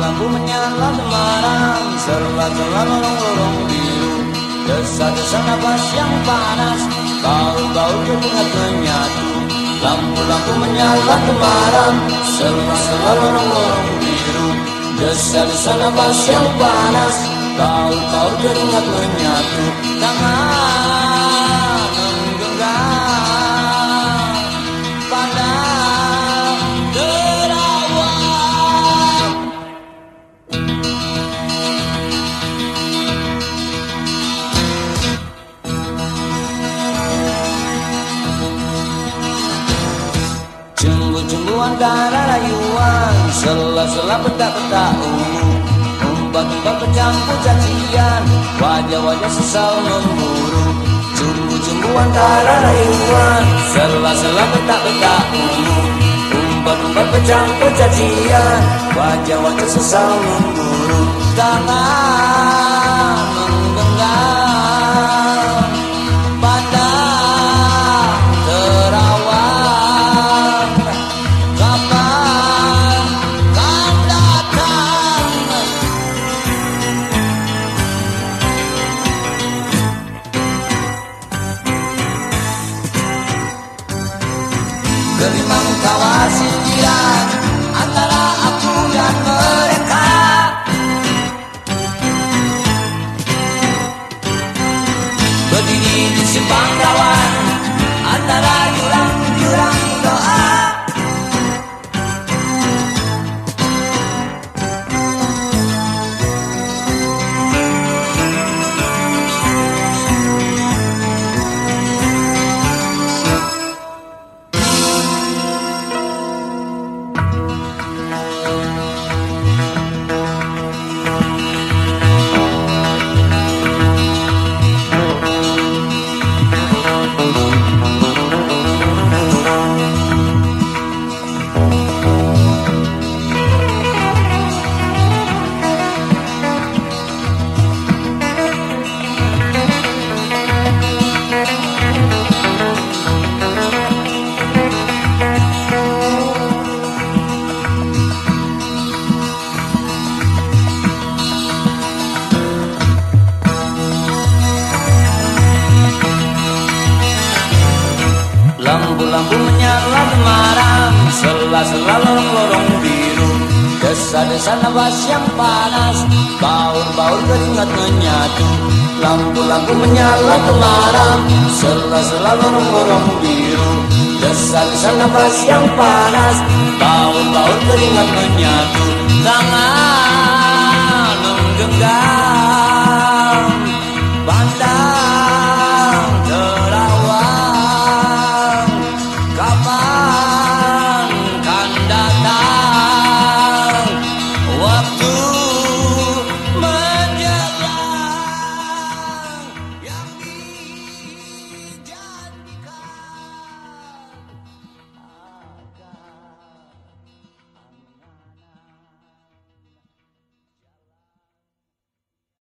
lampu menyala sembarang Serba terlalu lorong-lorong biru. Desa-desa nafas yang panas Tahu-tahu keringat menyatu. Lampu-lampu menyala kemarin Serba-serba lorong-lorong biru. Desa-desa nafas yang panas Tahu-tahu keringat menyatu. Tangan antara rayuan Sela-sela petak-petak ungu. Umbat-umbat bercampur cacian Wajah-wajah sesal memburu. Jumbu-jumbu antara rayuan Sela-sela petak-petak ungu. Umbat-umbat bercampur cacian Wajah-wajah sesal memburu. Tangan Gelimang kawat sindiran Antara aku dan mereka Berdiri di simpang Lampu-lampu menyala temaram Sela-sela lorong-lorong biru. Desa-desa nafas yang panas. Baur-baur keringat menyatu. Lampu-lampu menyala temaram Sela-sela lorong-lorong biru. Desa-desa nafas yang panas. Baur-baur keringat menyatu. Tangan menggenggam